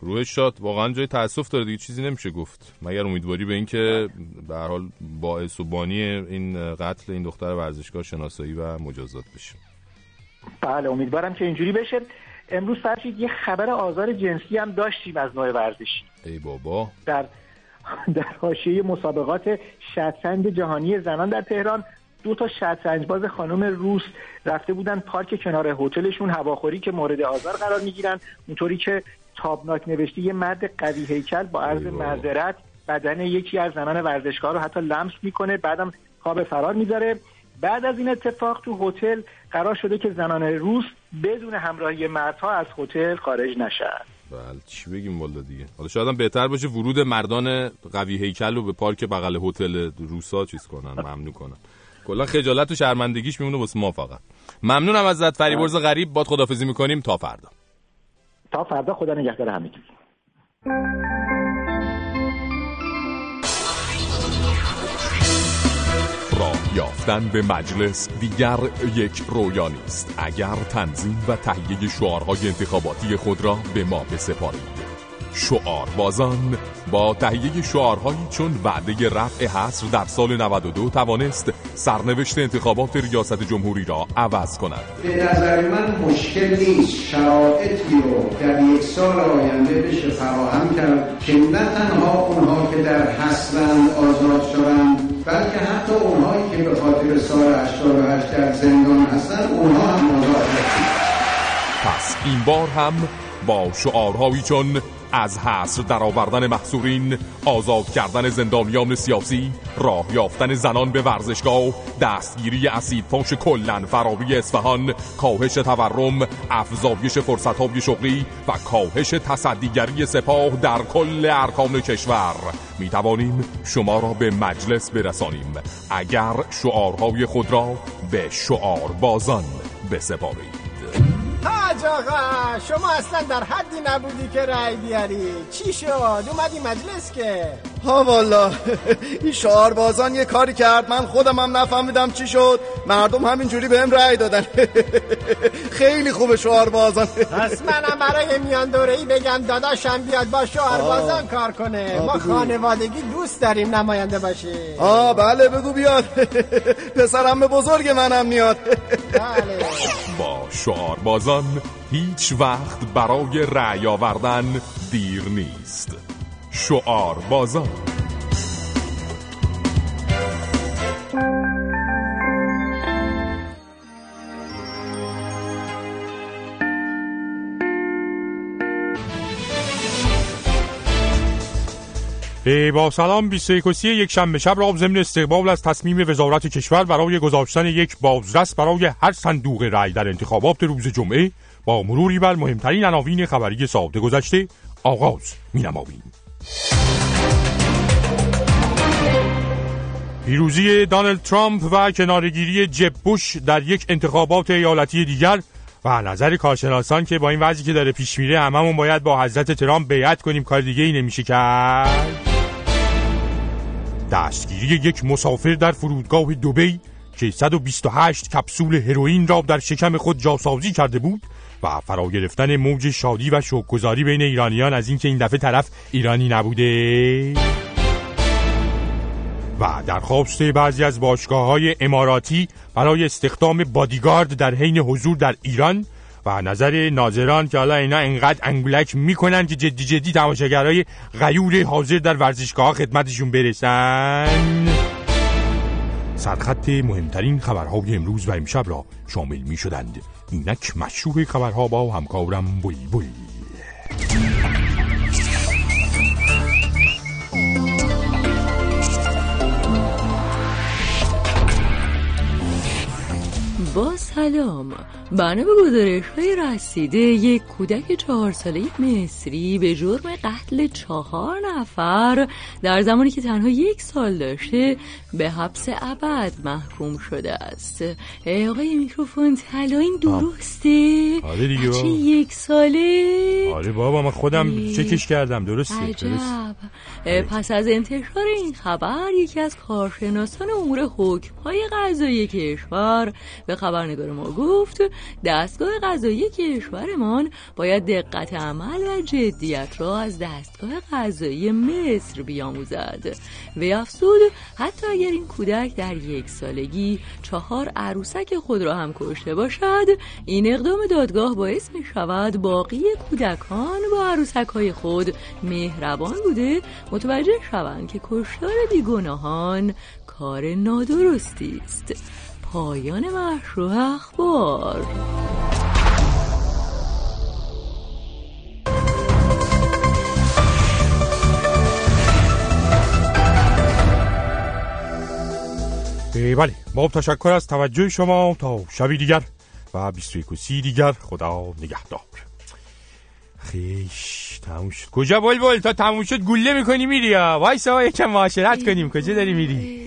روح شاد واقعا جای تاسف داره دیگه چیزی نمیشه گفت. مگر امیدواری به اینکه به هر حال باعث و بانی این قتل این دختر ورزشکار شناسایی و مجازات بشه؟ بله امیدوارم که اینجوری بشه. امروز فرشید یه خبر آزار جنسی هم داشتیم از نوع ورزشی. ای بابا. در در حاشیه مسابقات شطرنج جهانی زنان در تهران دو تا شطرنج باز خانم روس رفته بودن پارک کنار هتلشون هواخوری که مورد آزار قرار می‌گیرن. اونطوری که تابناک نوشته یه مرد قوی هیکل با عرض معذرت بدن یکی از زنان ورزشکار رو حتی لمس می‌کنه بعدم خواب فرار می‌ذاره. بعد از این اتفاق تو هتل قرار شده که زنان روس بدون همراهی مردها از هتل خارج نشن. بله چی بگیم والا دیگه؟ حالا شاید هم بهتر باشه ورود مردان قوی هیکل رو به پارک بغل هتل روسا چیز کنن ممنوع کنن. کلا خجالت و شرمندگیش میمونه واسه ما فقط. ممنونم ازت فریبرز غریب. باد خدافظی می‌کنیم. تا فردا. تا فردا خدا نگهدار همگی. یافتن به مجلس دیگر یک رویا نیست. اگر تنظیم و تهیه شعارهای انتخاباتی خود را به ما بسپارید. شعار بازان با تهیه شعارهایی چون وعده رفع حصر در سال 92 توانست سرنوشت انتخابات ریاست جمهوری را عوض کند. به نظر من مشکل نیست شرایطی رو در یک سال آینده بشه فراهم کرد که نه تنها اونها که در حصرند آزاد شدند بلکه حتی اونهایی که به خاطر سال 88 در زندان هستند اونها هم آزاد پس این بار هم با شعارهایی چون از حصر درآوردن محصورین آزاد کردن زندانیان سیاسی راه یافتن زنان به ورزشگاه دستگیری اسید پاش کلن فراری اصفهان کاهش تورم افزایش فرصتهای شغلی و کاهش تصدیگری سپاه در کل ارکان کشور. می توانیم شما را به مجلس برسانیم. اگر شعارهای خود را به شعار بازان بسپارید. حاج آقا شما اصلا در حدی نبودی که رأی بیاری. چی شد؟ اومدی مجلس که. ها والا این شعار بازان یه کاری کرد. من خودم هم نفهمیدم چی شد. مردم همینجوری بهم رأی دادن. خیلی خوبه شعار بازان پس منم برای میان دوره ای بگم داداشم بیاد با شعار بازان کار کنه. ما خانوادگی دوست داریم نماینده باشی آه بله بگو بیاد. پسرم بزرگ منم میاد. بله. با شعار بازان هیچ وقت برای رأی آوردن دیر نیست. شعار بازان با سلام 21 یک شنبه شب را ضمن استقبال از تصمیم وزارت کشور برای گذاشتن یک بازرس برای هر صندوق رأی در انتخابات روز جمعه با مروری بر مهمترین عناوین خبری ساعت گذشته آغاز مینماییم. پیروزی دانالد ترامپ و کنارگیری جب بوش در یک انتخابات ایالتی دیگر و نظر کارشناسان که با این وضعی که داره پیش میره هممون باید با حضرت ترامپ بیعت کنیم کار دیگه ای نمیشه کرد دستگیری یک مسافر در فرودگاه دوبی که 128 کپسول هروئین را در شکم خود جاسازی کرده بود و فرا گرفتن موج شادی و شوکگذاری بین ایرانیان از اینکه این دفعه طرف ایرانی نبوده. و درخواست بعضی از باشگاه های اماراتی برای استخدام بادیگارد در حین حضور در ایران و نظر ناظران که حالا اینا انقدر انگولک می‌کنن که جدی جدی تماشاگرای غیور حاضر در ورزشگاه خدمتشون برسن. سرخط مهمترین خبرهای امروز و امشب را شامل می شدند اینک مشروع خبرها با همکارم بوی بوی. با سلام. بنا به گزارش های رسیده یک کودک چهار ساله مصری به جرم قتل چهار نفر در زمانی که تنها یک سال داشته به حبس ابد محکوم شده است. آقای میکروفون طلا این درسته؟ آره دیگه بچه. یک ساله؟ آره بابا من خودم. چکش کردم درسته درسته عجب پس از انتشار این خبر یکی از کارشناسان امور حکمهای قضایی کشور به خبرنگار ما گفت دستگاه قضایی کشورمان باید دقت عمل و جدیت را از دستگاه قضایی مصر بیاموزد. وی افزود حتی اگر این کودک در یک سالگی چهار عروسک خود را هم کشته باشد این اقدام دادگاه باعث می شود باقی کودکان با عروسک های خود مهربان بوده متوجه شوند که کشتار بیگناهان کار نادرستی است. پایان مشروع اخبار بله با تشکر از توجه شما تا شبی دیگر و 21 و سی دیگر خدا نگهدار. خیش تموم شد کجا بلبل؟ تا تموم شد گله می‌کنی میری وایسا یکم معاشرت کنیم. کجا داری میری؟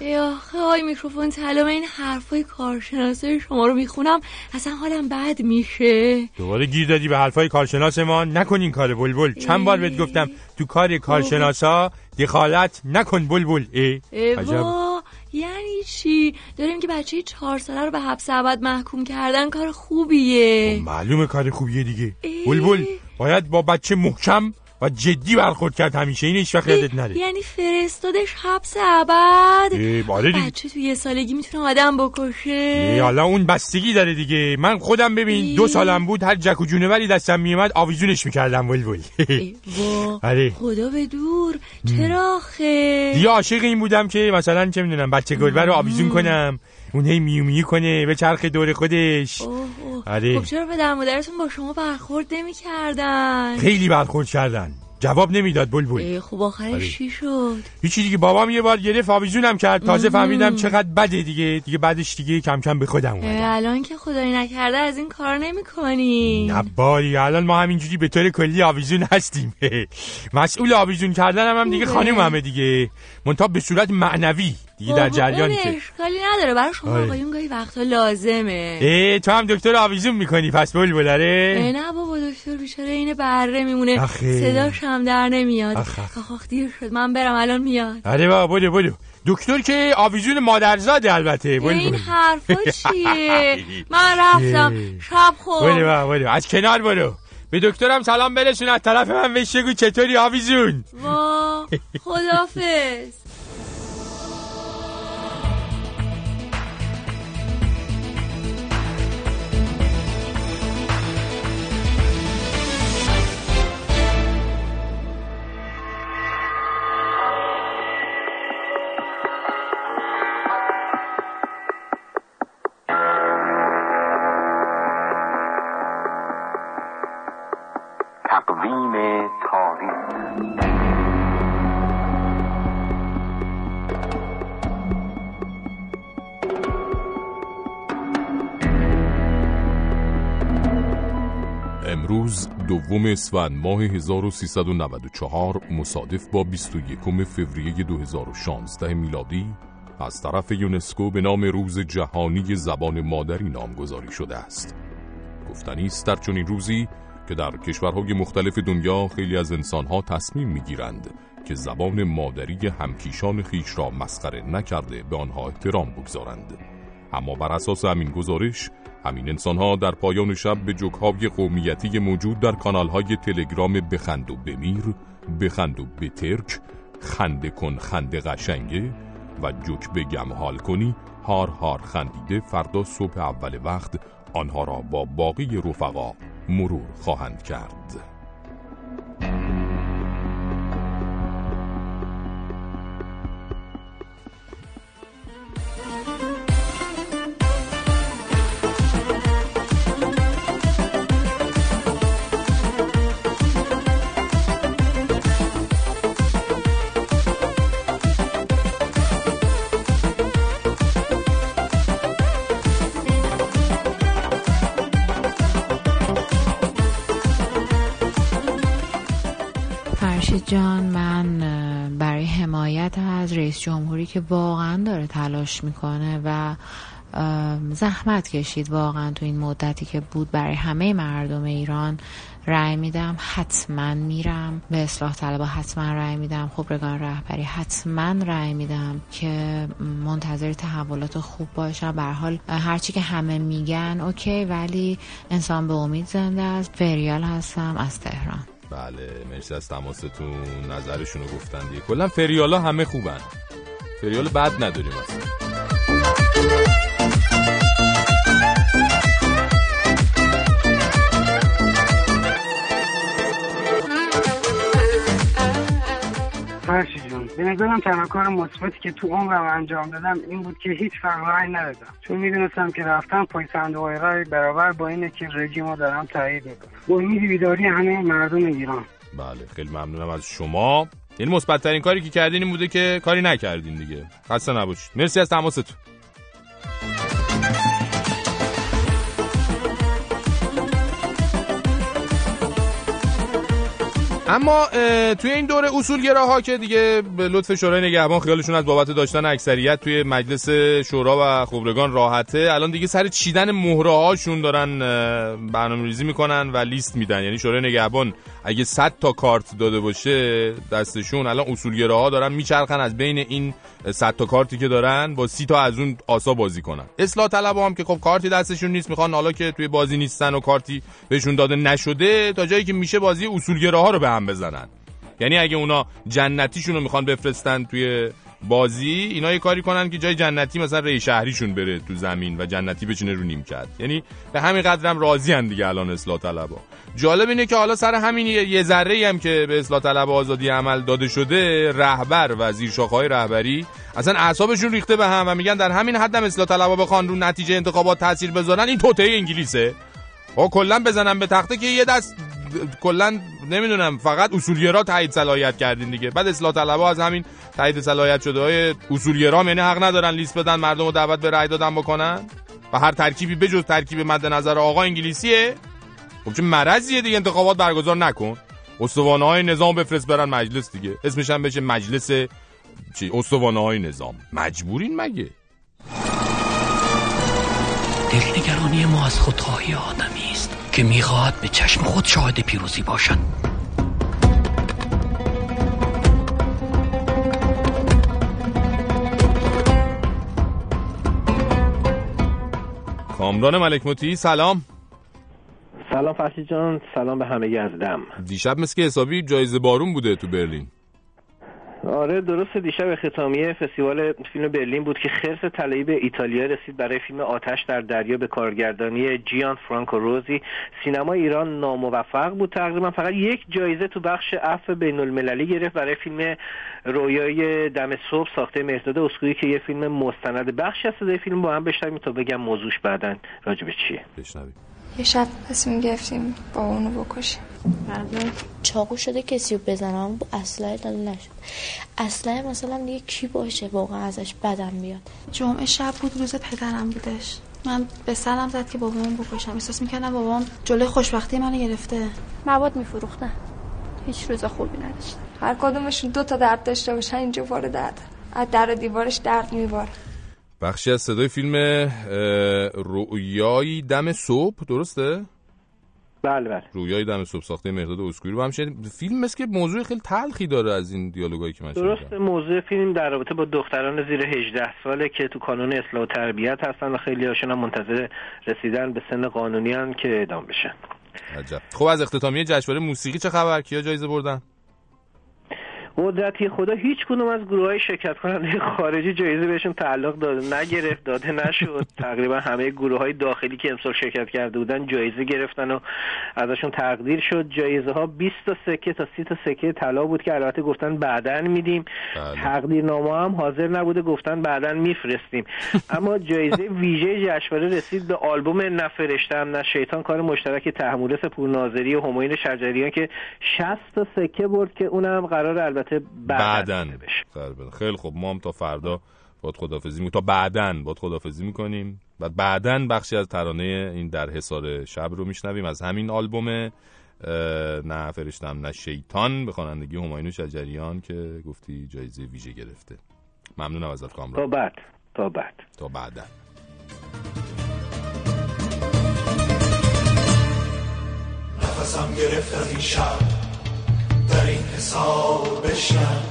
یا آقای میکروفون طلا من این حرفای کارشناسای شما رو می‌خونم اصلا حالم بد میشه. دوباره گیر دادی به حرفای کارشناس ما. نکن این کار بلبل. چند بار بهت گفتم تو کار کارشناسا دخالت نکن بلبل. وا یعنی چی؟ داریم که بچه چهار ساله رو به حبس ابد محکوم کردن کار خوبیه. معلومه کار خوبیه دیگه. بلبل باید با بچه محکم و جدی برخورد کرد همیشه. این هیچ وقت یادت نره. یعنی فرستادش حبس ابد. دیگه. بچه تو یه سالگی می‌تونه آدم بکشه. حالا اون بستگی داره دیگه. من خودم ببین دو سالم بود هر جک و جونوری دستم میومد آویزونش می‌کردم بلبل وا آره. خدا به دور. چرا آخه؟ دیگه عاشق این بودم که مثلا چه می‌دونم بچه گلبه رو آویزون کنم. اون هی میو میو کنه به چرخ دور خودش. اوه، اوه. آره. خب چرا پدر مادرتون با شما برخورد نمی‌کردن؟ خیلی برخورد کردن. جواب نمی‌داد بلبل. خب آخرش آره. چی شد؟ هیچی دیگه بابام یه بار گرفت آویزونم کرد. تازه. فهمیدم چقدر بده دیگه. دیگه بعدش دیگه کم کم به خودم اومد الان که خدایی نکرده از این کار نمی کنی نه باری. الان ما همینجوری به طور کلی آویزون هستیم. مسئول آویزون کردن هم, هم دیگه. خانم همه دیگه. منتها به صورت معنوی دیگه در جریان که. اشکالی نداره. برای شما آره. آقایون گاهی وقتا لازمه. اه تو هم دکتر آویزون می‌کنی. پس اه، داره نه بابا دکتر بیچاره این بره میمونه. آخه. صداش هم در نمیاد. آخ، آخ آخ دیر شد. من برم الان میاد. آره بابا بدو بدو دکتر که آویزون مادرزاده البته. این بلبل حرفا چیه؟ من رفتم. شب خور بدو بابا بدو از کنار برو. به دکترم سلام برسون. از طرف من بهش چطوری آویزون؟ وا خدافز دوم اسفند ماه 1394 مصادف با 21 فوریه 2016 میلادی از طرف یونسکو به نام روز جهانی زبان مادری نامگذاری شده است. گفتنی است در چنین روزی که در کشورهای مختلف دنیا خیلی از انسانها تصمیم می‌گیرند که زبان مادری همکیشان خیش را مسخره نکرده به آنها احترام بگذارند. اما بر اساس همین گزارش همین انسانها در پایان شب به جوکهای قومیتی موجود در کانالهای تلگرام بخند و بمیر بخند و بترک خنده کن خنده قشنگه و جوک بگم حال کنی هار هار خندیده فردا صبح اول وقت آنها را با باقی رفقا مرور خواهند کرد. که واقعا داره تلاش می‌کنه و زحمت کشید واقعا تو این مدتی که بود برای همه مردم ایران. رأی میدم حتما میرم. به اصلاح طلبا حتما رأی میدم. خبرگان رهبری حتما رأی میدم که منتظر تحولات خوب باشم به حال هرچی که همه میگن اوکی ولی انسان به امید زنده است. فریال هستم از تهران. بله مرسی از تماستون. نظرشون رو گفتن دیگه. کلا فریالا همه خوبن. فریال بد نداریم اصلا. به نظرم تنها کار مثبتی که تو عمرم انجام دادم این بود که هیچ رای ندادم. چون می‌دونستم که رفتم پای صندوق رای برابر با اینه که رژیم رو دارم تایید می‌کنم. با امید بیداری همه مردم ایران. بله خیلی ممنونم از شما. یعنی مثبت ترین کاری که کردین این بوده که کاری نکردین دیگه. خسته نباشید. مرسی از تماستون. اما توی این دور اصولگراها که دیگه به لطف شورای نگهبان خیالشون از بابت داشتن اکثریت توی مجلس شورا و خبرگان راحته الان دیگه سر چیدن مهره هاشون دارن برنامه ریزی می‌کنن و لیست میدن. یعنی شورای نگهبان اگه 100 تا کارت داده باشه دستشون الان اصولگراها دارن میچرخن از بین این 100 تا کارتی که دارن با 30 تا از اون آسا بازی کنن. اصلاح طلبها هم که خب کارتی دستشون نیست می‌خوان حالا که توی بازی نیستن و کارتی بهشون داده نشده تا جایی که میشه بازی اصولگراها رو به هم بزنن. یعنی اگه اونا جنتیشون رو می‌خوان بفرستن توی بازی اینا یه کاری کنن که جای جنتی مثلا ری شهریشون بره تو زمین و جنتی بچینه رو نیم کرد یعنی به همین قدرم راضی ان دیگه الان اصلاح طلبا جالب اینه که حالا سر همین یه ذره هم که به اصلاح طلب آزادی عمل داده شده رهبر و زیر های رهبری اصلا اعصابشون ریخته به هم و میگن در همین حدم اصلاح طلبا بخوان رو نتیجه انتخابات تاثیر بذارن. این توطئه انگلیسه. ها کلا بزنم به تخته که یه دست کلا نمی‌دونم فقط اصولگرا تایید صلاحیت کردین دیگه. بعد اصلاح طلبها از همین تایید صلاحیت شده های اصولگرا یعنی حق ندارن لیست بدن مردم رو دعوت به رأی دادن بکنن. و هر ترکیبی بجز ترکیب مد نظر آقا انگلیسیه. خب چه مرضیه دیگه انتخابات برگزار نکن. استوانه های نظام بفرست برن مجلس دیگه. اسمش هم بشه مجلس چی؟ استوانه های نظام. مجبورین مگه؟ دلنگرانی ما از خودخواهی آدمی است. که می‌خواهد به چشم خود شاهد پیروزی باشد. کامران ملک مطیعی سلام. سلام فرشی جان سلام به همه از دم. دیشب مثل که حسابی جایزه بارون بوده تو برلین. آره درست دیشب ختامیه فستیوال فیلم برلین بود که خرس طلایی به ایتالیا رسید برای فیلم آتش در دریا به کارگردانی جیان فرانکو روزی. سینما ایران ناموفق بود تقریبا. فقط یک جایزه تو بخش عفو بین المللی گرفت برای فیلم رویای دم صبح ساخته مهرداد اسکویی که یه فیلم مستند. بخش از فیلم با هم بشنویم. تا بگم موضوعش بعدن راجبش چیه. بشنویم. یه شب تصمیم گرفتیم با اونو بکشیم. بله چاقو شده کسی رو بزنم اسلحه داده نشد. اسلحه مثلا دیگه کی باشه؟ واقعا ازش بدم بیاد. جمعه شب بود روز پدرم بودش. من به سرم زد که بابامو بکشم. احساس می‌کردم بابام جلوی خوشبختی منو گرفته. مواد میفروختن. هیچ روز خوبی نداشتم. هر کدومشون دو تا درد داشته باشن اینجا وارد درد. از در و دیوارش درد میباره. بخشی از صدای فیلم اه، رویای دم صبح درسته؟ بله بله. رویای دم صبح ساخته مهرداد اسکوئی رو هم شنید فیلم مثل که موضوع خیلی تلخی داره از این دیالوگایی که من درست موضوع فیلم در رابطه با دختران زیر 18 ساله که تو کانون اصلاح و تربیت هستن و خیلی هاشون هم منتظر رسیدن به سن قانونی هن که اعدام بشن. عجب. خب از اختتامیه جشنواره موسیقی چه خبر؟ کیا جایزه بردن؟ قدرتی خدا هیچ کدوم از گروه های شرکت کننده خارجی جایزه بهشون تعلق داده نگرفت داده نشد. تقریبا همه گروه های داخلی که امسال شرکت کرده بودن جایزه گرفتن و ازشون تقدیر شد. جایزه ها 20 تا سکه تا 30 تا سکه طلا بود که البته گفتن بعدا میدیم. تقدیرنامه هم حاضر نبوده گفتن بعدا میفرستیم. اما جایزه ویژه جشنواره رسید به آلبوم نفرشتم نه شیطان کار مشترک تحمورس پورناظری و همایون شجریان که 60 تا سکه برد که اونم قرار البته بعدن خیلی خب ما هم تا فردا باد خدافزی می... تا بعدن باد خدافزی می‌کنیم و بعدن بخشی از ترانه این در حصار شب رو میشنویم. از همین آلبوم نه فرشتم نه شیطان به خوانندگی همایون شجریان که گفتی جایزه ویژه گرفته. ممنونم ازت تا کامران بعد. تا بعد. تا بعدن. نفسم گرفت از این شب. در این حساب بشنم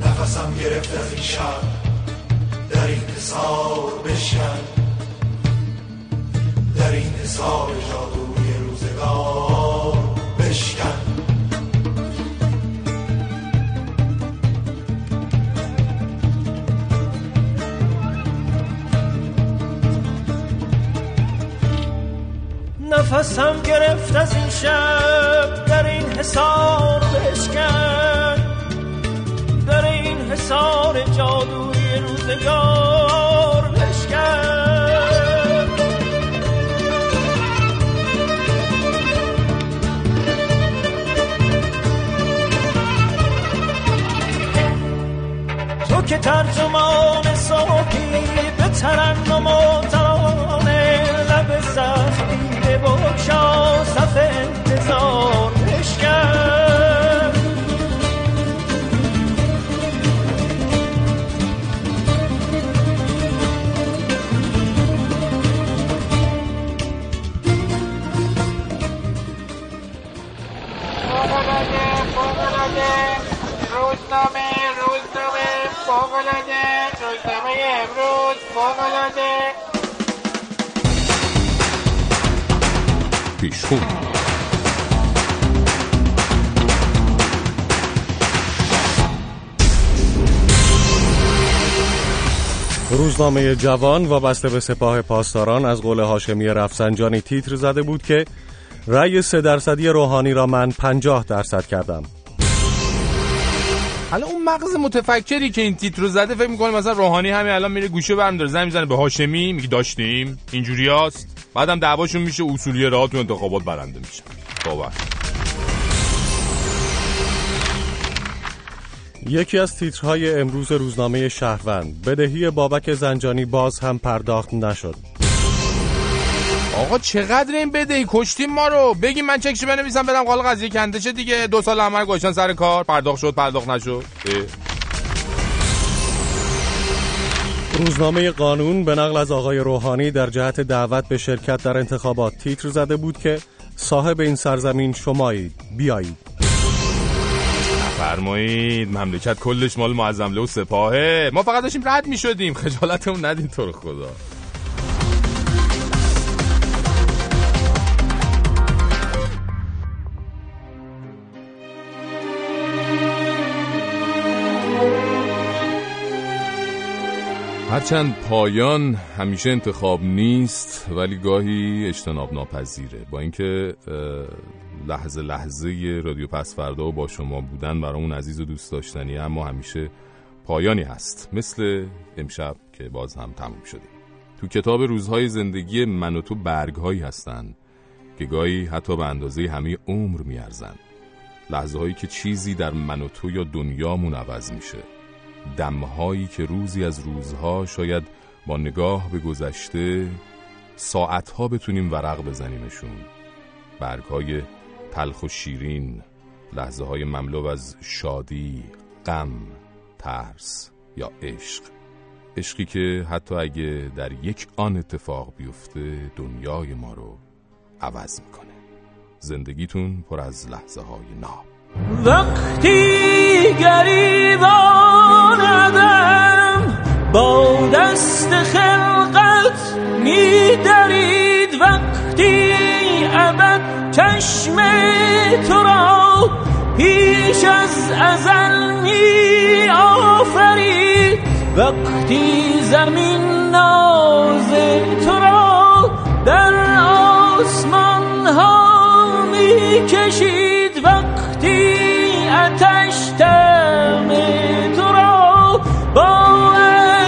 نفسم گرفت از این شب. در این حساب بشکن در این حساب جادوی روزگار. نفسم گرفت از این شب در این حساب بشکن. در این حسار جادوی روزگار لشکر تو که ترجمان صافی به ترنم ببکشا صف انتظار بشکن روزنامه روزنامه فوقلاده روزنامه امروز فوقلاده پیشخون روزنامه جوان وابسته به سپاه پاسداران از قول هاشمی رفسنجانی تیتر زده بود که رأی سه درصدی روحانی را من پنجاه درصد کردم. حالا اون مغز متفکری که این تیتر رو زده فکر می‌کنه مثلا روحانی همین الان میره گوشه برم داره زنگ می‌زنه به هاشمی میگه داشتیم اینجوری هست بعدم دعواشون میشه اصولی راه تو انتخابات برنده میشه باور یکی از تیترهای امروز روزنامه شهروند بدهی بابک زنجانی باز هم پرداخت نشد. آقا چقدر این بدهی؟ کشتیم ما رو. بگیم من چکشی بنویسم برم قال قضیه کنده شه دیگه؟ دو سال عمل گذاشتن سر کار. پرداخت شد پرداخت نشد. اه. روزنامه قانون به نقل از آقای روحانی در جهت دعوت به شرکت در انتخابات تیتر زده بود که صاحب این سرزمین شمایید بیایید. فرمایید مملکت کلش مال معظم و سپاهه. ما فقط داشتیم رد می شدیم خجالتمون ندین تو رو خدا. هرچند پایان همیشه انتخاب نیست ولی گاهی اجتناب ناپذیره با اینکه لحظه لحظه رادیو پس فردا و با شما بودن برامون عزیز و دوست داشتنی اما همیشه پایانی هست. مثل امشب که باز هم تموم شدیم تو کتاب روزهای زندگی من و تو برگهایی هستن که گاهی حتی به اندازه همه عمر میارزن. لحظه هایی که چیزی در من و تو یا دنیامون عوض میشه. دمهایی که روزی از روزها شاید با نگاه به گذشته ساعتها بتونیم ورق بزنیمشون. برگهای تلخ و شیرین لحظه های مملو از شادی، غم، ترس یا عشق. عشقی که حتی اگه در یک آن اتفاق بیفته دنیای ما رو عوض می‌کنه. زندگیتون پر از لحظه های ناب. وقتی گریباندم با دست خلقت میدرید وقتی ابد چشم تو را پیش از ازل می آفرید وقتی زمین ناز تو را در آسمان ها می کشید اتش تم تو را با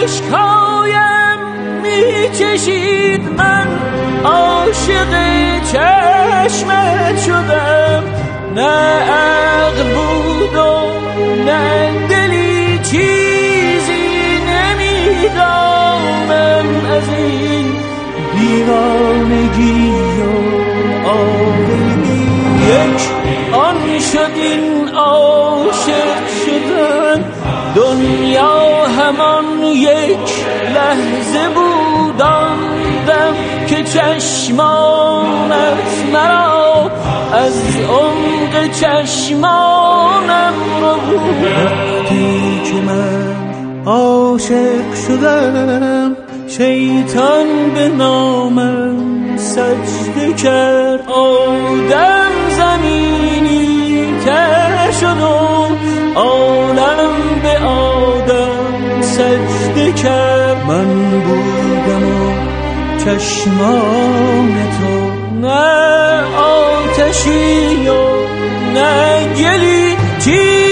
عشقایم می چشید من. عاشق چشمت شدم. نه عقل بود و نه دلی چیزی نمی‌دانم از این دیوانگی و عاقلی یک آن شد این عاشق شدن. دنیا همان یک لحظه بود. آن دم که چشمانت مرا از عمق چشمانم رو وقتی که من عاشق شدم شیطان به نامم سجده کرد. آدم زمینی تر شد و عالم به آدم سجده کرد. من بودم و چشمان تو. نه آتشی و نه گلی. چی